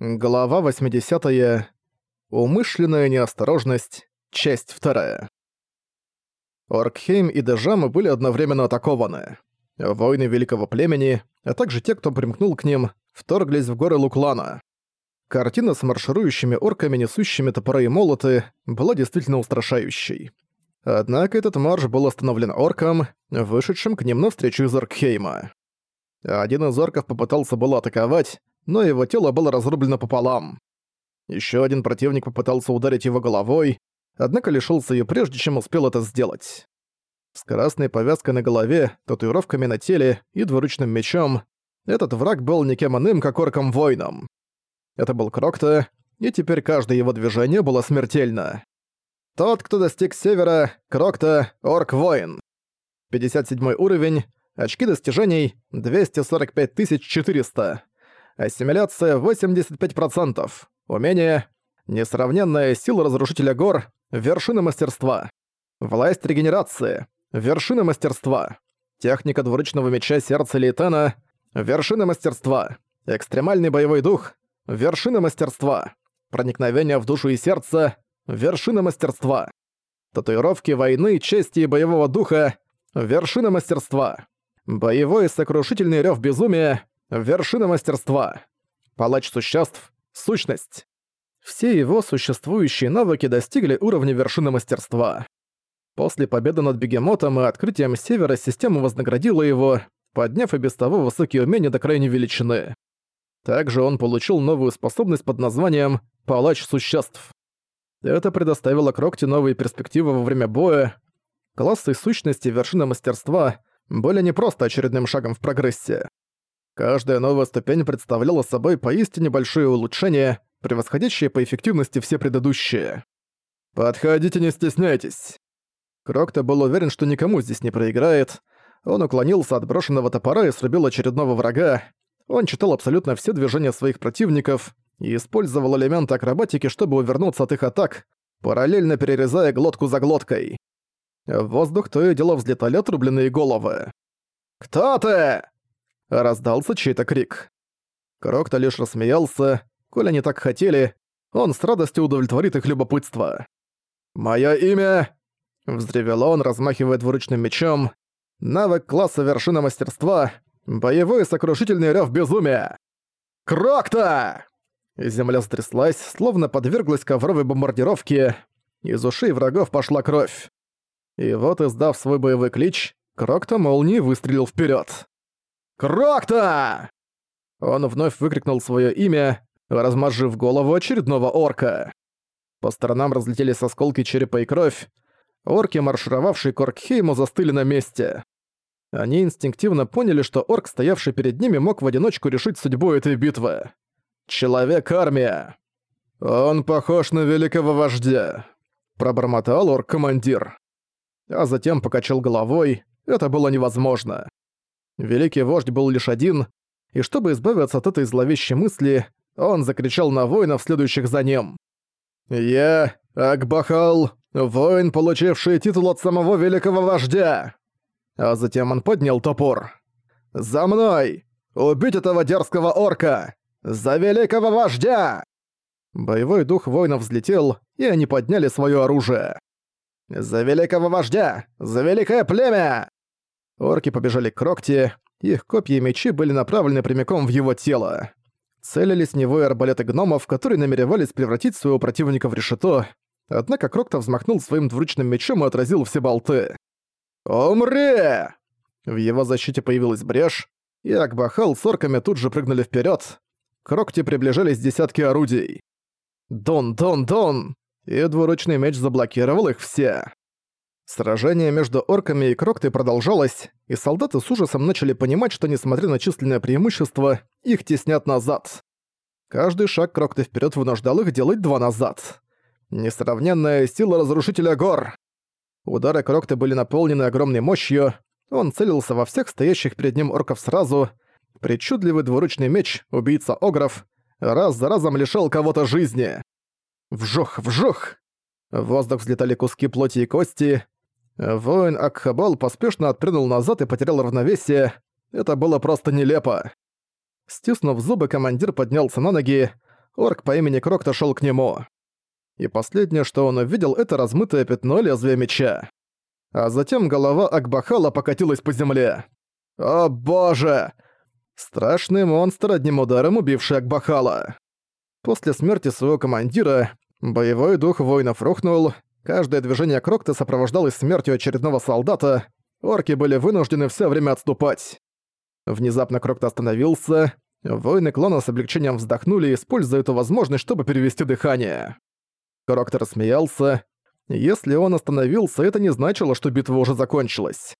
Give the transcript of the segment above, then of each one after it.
Глава 80. -я. Умышленная неосторожность. Часть 2. Оркхейм и Дежам были одновременно атакованы. Воины великого племени, а также те, кто примкнул к ним, вторглись в горы Луклана. Картина с марширующими орками, несущими топоры и молоты, была действительно устрашающей. Однако этот марш был остановлен орком, вышедшим к ним навстречу из Оркхейма. Один из орков попытался было атаковать, но его тело было разрублено пополам. Еще один противник попытался ударить его головой, однако лишился ее прежде, чем успел это сделать. С красной повязкой на голове, татуировками на теле и двуручным мечом этот враг был никем иным, как орком-воином. Это был Крокта, и теперь каждое его движение было смертельно. Тот, кто достиг севера, Крокта, орк-воин. 57 уровень, очки достижений 245 400. Ассимиляция 85%. Умение. Несравненная сила разрушителя гор. Вершина мастерства. Власть регенерации. Вершина мастерства. Техника двуручного меча сердца Лейтена. Вершина мастерства. Экстремальный боевой дух. Вершина мастерства. Проникновение в душу и сердце. Вершина мастерства. Татуировки войны, чести и боевого духа. Вершина мастерства. Боевой сокрушительный рев безумия. Вершина мастерства. Палач существ. Сущность. Все его существующие навыки достигли уровня вершины мастерства. После победы над Бегемотом и открытием Севера система вознаградила его, подняв и без того высокие умения до крайней величины. Также он получил новую способность под названием «Палач существ». Это предоставило Крокте новые перспективы во время боя. Классы сущности вершины мастерства были не просто очередным шагом в прогрессе. Каждая новая ступень представляла собой поистине большое улучшение, превосходящее по эффективности все предыдущие. «Подходите, не стесняйтесь!» Крокто был уверен, что никому здесь не проиграет. Он уклонился от брошенного топора и срубил очередного врага. Он читал абсолютно все движения своих противников и использовал элементы акробатики, чтобы увернуться от их атак, параллельно перерезая глотку за глоткой. В воздух то и дело взлетали отрубленные головы. «Кто ты?» Раздался чей-то крик. Крокто лишь рассмеялся. Коли они так хотели, он с радостью удовлетворит их любопытство. «Моё имя...» Взревел он, размахивая двуручным мечом. Навык класса вершина мастерства. Боевой сокрушительный рёв безумия. «Крокта!» Земля стряслась, словно подверглась ковровой бомбардировке. Из ушей врагов пошла кровь. И вот, издав свой боевой клич, Крокта молнией выстрелил вперед. «Крокта!» Он вновь выкрикнул свое имя, размажив голову очередного орка. По сторонам разлетелись осколки черепа и кровь. Орки, маршировавшие к Оркхейму, застыли на месте. Они инстинктивно поняли, что орк, стоявший перед ними, мог в одиночку решить судьбу этой битвы. Человек-армия. Он похож на великого вождя. Пробормотал орк-командир. А затем покачал головой. Это было невозможно. Великий вождь был лишь один, и чтобы избавиться от этой зловещей мысли, он закричал на воинов, следующих за ним. «Я, Акбахал, воин, получивший титул от самого великого вождя!» А затем он поднял топор. «За мной! Убить этого дерзкого орка! За великого вождя!» Боевой дух воинов взлетел, и они подняли свое оружие. «За великого вождя! За великое племя!» Орки побежали к Крокте, их копья и мечи были направлены прямиком в его тело. Целились в него и арбалеты гномов, которые намеревались превратить своего противника в решето, однако Крокта взмахнул своим двуручным мечом и отразил все болты. «Умри!» В его защите появилась брешь, и Акбахал с орками тут же прыгнули вперед. К Крокте приближались десятки орудий. «Дон, дон, дон!» И двуручный меч заблокировал их все. Сражение между орками и Кроктой продолжалось, и солдаты с ужасом начали понимать, что несмотря на численное преимущество, их теснят назад. Каждый шаг Крокты вперед вынуждал их делать два назад. Несравненная сила разрушителя гор. Удары Крокты были наполнены огромной мощью, он целился во всех стоящих перед ним орков сразу. Причудливый двуручный меч, убийца огров, раз за разом лишал кого-то жизни. Вжух, вжух! В воздух взлетали куски плоти и кости, Воин Акхабал поспешно отпрянул назад и потерял равновесие. Это было просто нелепо. Стиснув зубы, командир поднялся на ноги. орк по имени Крокта шел к нему. И последнее, что он увидел, это размытое пятно лезвия меча. А затем голова Акбахала покатилась по земле. «О боже!» Страшный монстр, одним ударом убивший Акбахала. После смерти своего командира, боевой дух воинов рухнул, каждое движение Крокта сопровождалось смертью очередного солдата, орки были вынуждены все время отступать. Внезапно Крокт остановился, воины клана с облегчением вздохнули, используя эту возможность, чтобы перевести дыхание. Крокт рассмеялся. Если он остановился, это не значило, что битва уже закончилась.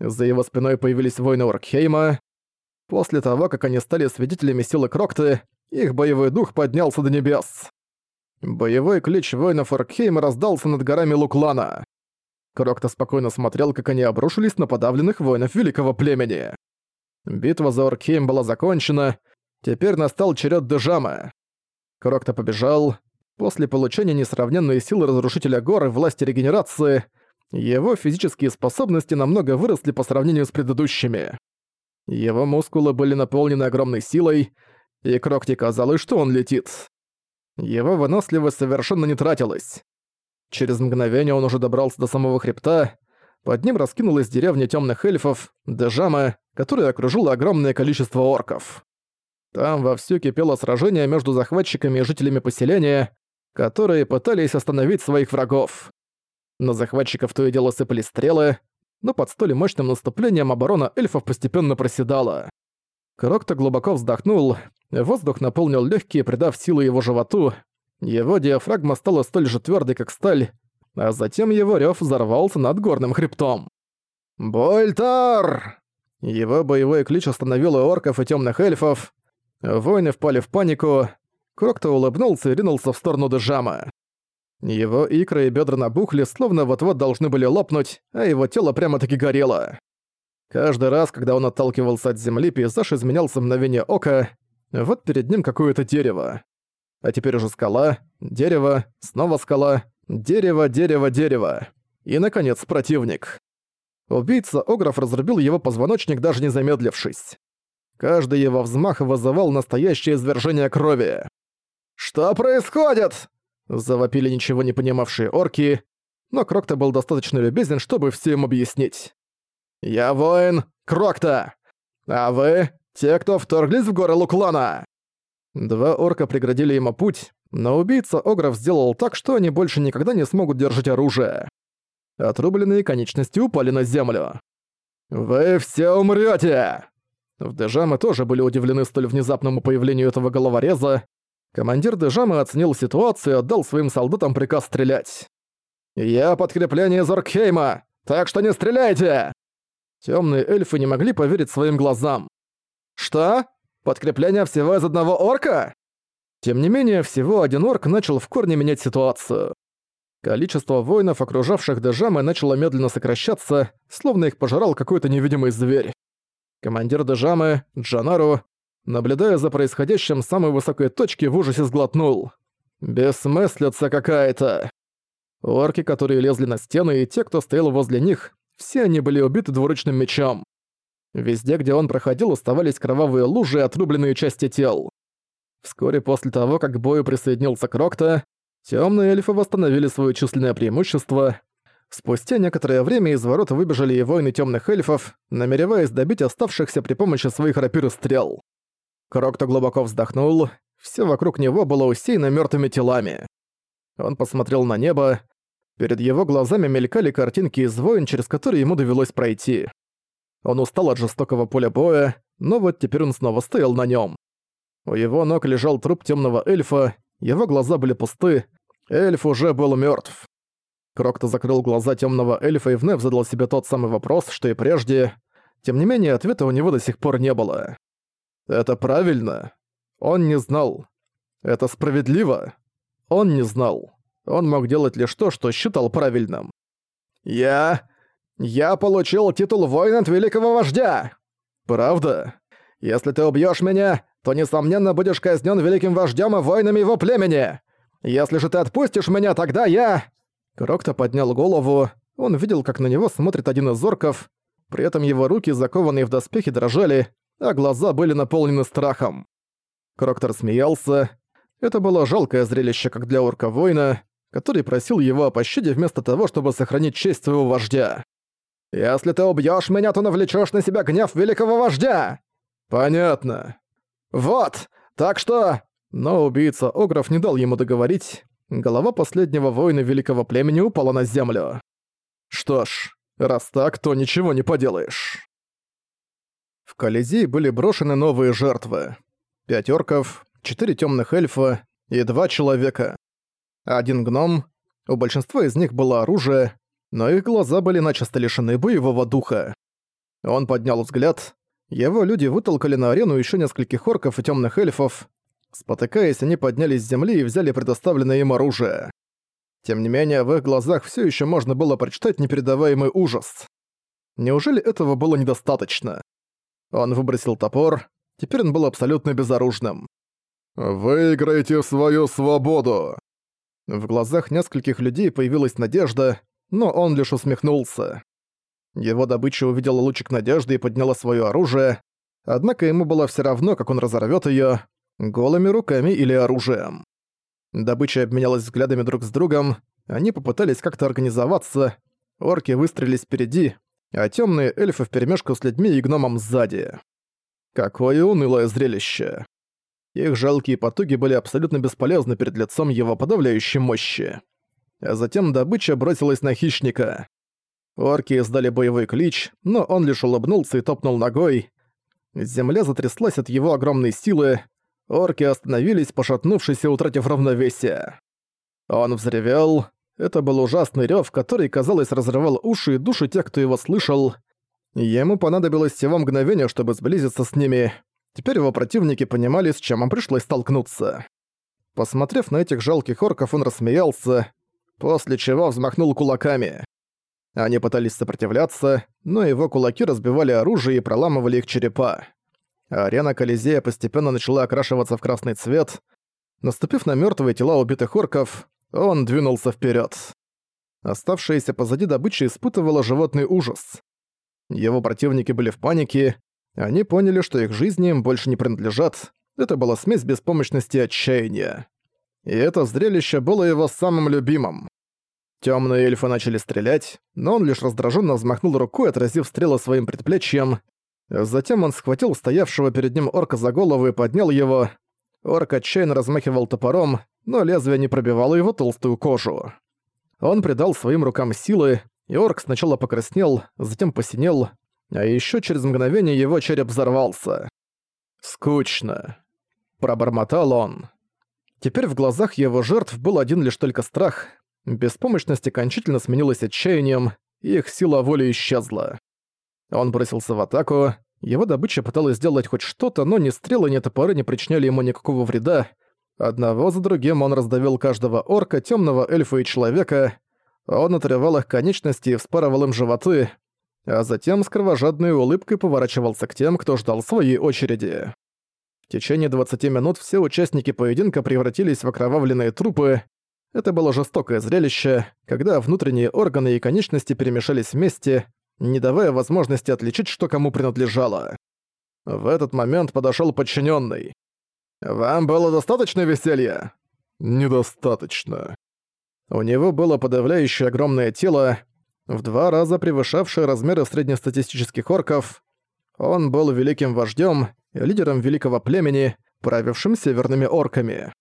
За его спиной появились воины Оркхейма. После того, как они стали свидетелями силы Крокты, их боевой дух поднялся до небес. Боевой клич воинов Оркхейма раздался над горами Луклана. Крокта спокойно смотрел, как они обрушились на подавленных воинов великого племени. Битва за Оркхейм была закончена, теперь настал черед Дежама. Крокта побежал. После получения несравненной силы Разрушителя Гор и власти регенерации, его физические способности намного выросли по сравнению с предыдущими. Его мускулы были наполнены огромной силой, и Крокте казалось, что он летит. Его выносливость совершенно не тратилась. Через мгновение он уже добрался до самого хребта, под ним раскинулась деревня темных эльфов, Дежама, которая окружило огромное количество орков. Там вовсю кипело сражение между захватчиками и жителями поселения, которые пытались остановить своих врагов. На захватчиков то и дело сыпали стрелы, но под столь мощным наступлением оборона эльфов постепенно проседала. Крокто глубоко вздохнул, воздух наполнил легкие, придав силы его животу, его диафрагма стала столь же твердой, как сталь, а затем его рев взорвался над горным хребтом. «Больтар!» Его боевой клич остановил орков, и темных эльфов. Воины впали в панику. Крокто улыбнулся и ринулся в сторону Дежама. Его икры и бедра набухли, словно вот-вот должны были лопнуть, а его тело прямо-таки горело. Каждый раз, когда он отталкивался от земли, пейзаж изменялся мгновение ока. Вот перед ним какое-то дерево. А теперь уже скала, дерево, снова скала, дерево, дерево, дерево. И, наконец, противник. Убийца Огров разрубил его позвоночник, даже не замедлившись. Каждый его взмах вызывал настоящее извержение крови. «Что происходит?» Завопили ничего не понимавшие орки, но Крокта был достаточно любезен, чтобы все им объяснить. «Я воин Крокта, а вы — те, кто вторглись в горы Луклана!» Два орка преградили ему путь, но убийца Огров сделал так, что они больше никогда не смогут держать оружие. Отрубленные конечности упали на землю. «Вы все умрете! В Дежамы тоже были удивлены столь внезапному появлению этого головореза, Командир Дежама оценил ситуацию и отдал своим солдатам приказ стрелять. «Я подкрепление из Оркхейма, так что не стреляйте!» Темные эльфы не могли поверить своим глазам. «Что? Подкрепление всего из одного орка?» Тем не менее, всего один орк начал в корне менять ситуацию. Количество воинов, окружавших Дежамы, начало медленно сокращаться, словно их пожирал какой-то невидимый зверь. Командир Дежамы, Джанару, наблюдая за происходящим с самой высокой точки, в ужасе сглотнул. «Бессмыслица какая-то!» Орки, которые лезли на стены, и те, кто стоял возле них, все они были убиты двуручным мечом. Везде, где он проходил, оставались кровавые лужи и отрубленные части тел. Вскоре после того, как к бою присоединился Крокта, темные эльфы восстановили свое численное преимущество. Спустя некоторое время из ворот выбежали и воины темных эльфов, намереваясь добить оставшихся при помощи своих рапир и стрел. Крокто глубоко вздохнул, все вокруг него было усеяно мертвыми телами. Он посмотрел на небо, перед его глазами мелькали картинки из войн, через которые ему довелось пройти. Он устал от жестокого поля боя, но вот теперь он снова стоял на нем. У его ног лежал труп темного эльфа, его глаза были пусты, эльф уже был мертв. Крокто закрыл глаза темного эльфа и вновь задал себе тот самый вопрос, что и прежде. Тем не менее, ответа у него до сих пор не было. Это правильно. Он не знал. Это справедливо. Он не знал. Он мог делать лишь то, что считал правильным. «Я... я получил титул воина от великого вождя!» «Правда? Если ты убьёшь меня, то, несомненно, будешь казнён великим вождём и воинами его племени! Если же ты отпустишь меня, тогда я...» Крокто поднял голову. Он видел, как на него смотрит один из орков. При этом его руки, закованные в доспехи, дрожали, а глаза были наполнены страхом. Кроктор смеялся. Это было жалкое зрелище как для орка-воина, который просил его о пощаде вместо того, чтобы сохранить честь своего вождя. «Если ты убьёшь меня, то навлечёшь на себя гнев великого вождя!» «Понятно». «Вот! Так что...» Но убийца Огров не дал ему договорить. Голова последнего воина великого племени упала на землю. Что ж, раз так, то ничего не поделаешь. В Колизей были брошены новые жертвы. Пять орков, четыре темных эльфа и два человека. Один гном. У большинства из них было оружие, но их глаза были начисто лишены боевого духа. Он поднял взгляд. Его люди вытолкали на арену еще нескольких орков и темных эльфов. Спотыкаясь, они поднялись с земли и взяли предоставленное им оружие. Тем не менее, в их глазах все еще можно было прочитать непередаваемый ужас. Неужели этого было недостаточно? Он выбросил топор, теперь он был абсолютно безоружным. «Выиграйте свою свободу!» В глазах нескольких людей появилась надежда, но он лишь усмехнулся. Его добыча увидела лучик надежды и подняла свое оружие, однако ему было все равно, как он разорвет ее, голыми руками или оружием. Добыча обменялась взглядами друг с другом, они попытались как-то организоваться, орки выстрелились впереди, а темные эльфы вперемешку с людьми и гномом сзади. Какое унылое зрелище. Их жалкие потуги были абсолютно бесполезны перед лицом его подавляющей мощи. А затем добыча бросилась на хищника. Орки издали боевой клич, но он лишь улыбнулся и топнул ногой. Земля затряслась от его огромной силы, Орки остановились, пошатнувшись и утратив равновесие. Он взревел. Это был ужасный рев, который, казалось, разрывал уши и души тех, кто его слышал. Ему понадобилось всего мгновение, чтобы сблизиться с ними. Теперь его противники понимали, с чем им пришлось столкнуться. Посмотрев на этих жалких орков, он рассмеялся, после чего взмахнул кулаками. Они пытались сопротивляться, но его кулаки разбивали оружие и проламывали их черепа. Арена Колизея постепенно начала окрашиваться в красный цвет. Наступив на мертвые тела убитых орков, он двинулся вперед. Оставшаяся позади добыча испытывала животный ужас. Его противники были в панике, они поняли, что их жизни им больше не принадлежат. Это была смесь беспомощности и отчаяния. И это зрелище было его самым любимым. Темные эльфы начали стрелять, но он лишь раздраженно взмахнул рукой, отразив стрелы своим предплечьем, Затем он схватил стоявшего перед ним орка за голову и поднял его. Орк отчаянно размахивал топором, но лезвие не пробивало его толстую кожу. Он придал своим рукам силы, и орк сначала покраснел, затем посинел, а еще через мгновение его череп взорвался. «Скучно», — пробормотал он. Теперь в глазах его жертв был один лишь только страх. Беспомощность окончательно сменилась отчаянием, и их сила воли исчезла. Он бросился в атаку. Его добыча пыталась сделать хоть что-то, но ни стрелы, ни топоры не причиняли ему никакого вреда. Одного за другим он раздавил каждого орка, темного эльфа и человека. Он отрывал их конечности и вспарывал им животы, а затем с кровожадной улыбкой поворачивался к тем, кто ждал своей очереди. В течение 20 минут все участники поединка превратились в окровавленные трупы. Это было жестокое зрелище, когда внутренние органы и конечности перемешались вместе, не давая возможности отличить, что кому принадлежало. В этот момент подошёл подчинённый. «Вам было достаточно веселья?» «Недостаточно». У него было подавляющее огромное тело, в два раза превышавшее размеры среднестатистических орков. Он был великим вождём и лидером великого племени, правившим северными орками.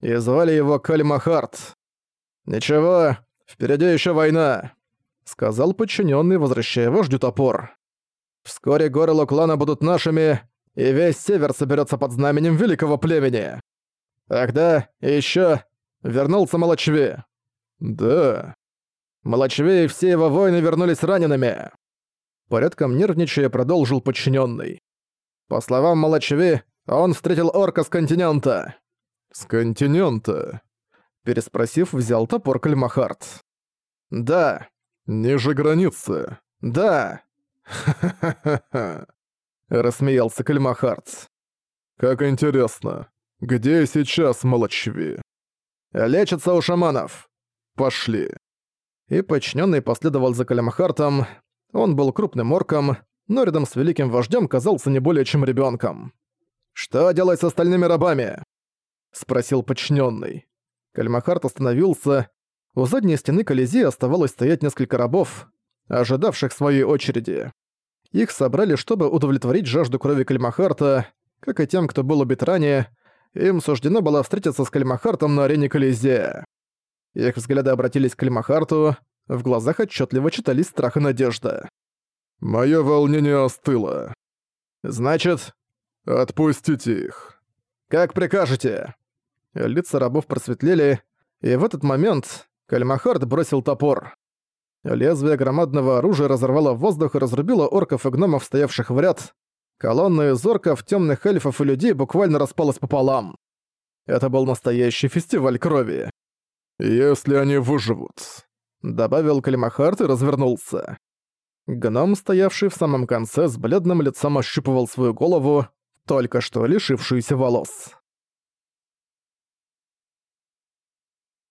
И звали его Кальмахарт. «Ничего, впереди ещё война. — сказал подчиненный, возвращая вождю топор. «Вскоре горы Локлана будут нашими, и весь север соберется под знаменем великого племени. Ах да, и еще вернулся Молочви». «Да». Молочви и все его воины вернулись ранеными. Порядком нервничая продолжил подчиненный. По словам Молочви, он встретил орка с континента. «С континента?» Переспросив, взял топор Кальмахарт. «Да, «Ниже границы». «Да». «Ха-ха-ха-ха», — рассмеялся Кальмахарц. «Как интересно. Где сейчас Молочви?» «Лечится у шаманов. Пошли». И подчиненный последовал за Кальмахартом. Он был крупным орком, но рядом с великим вождем казался не более чем ребенком. «Что делать с остальными рабами?» — спросил подчиненный. Кальмахарт остановился. У задней стены Колизея оставалось стоять несколько рабов, ожидавших своей очереди. Их собрали, чтобы удовлетворить жажду крови Кальмахарта, как и тем, кто был убит ранее, им суждено было встретиться с Кальмахартом на арене Колизея. Их взгляды обратились к Кальмахарту, в глазах отчетливо читались страх и надежда. «Моё волнение остыло. Значит, отпустите их. Как прикажете?» Лица рабов просветлели, и в этот момент Кальмахард бросил топор. Лезвие громадного оружия разорвало воздух и разрубило орков и гномов, стоявших в ряд. Колонна из орков, тёмных эльфов и людей буквально распалась пополам. Это был настоящий фестиваль крови. «Если они выживут», — добавил Калимахарт и развернулся. Гном, стоявший в самом конце, с бледным лицом ощупывал свою голову, только что лишившуюся волос.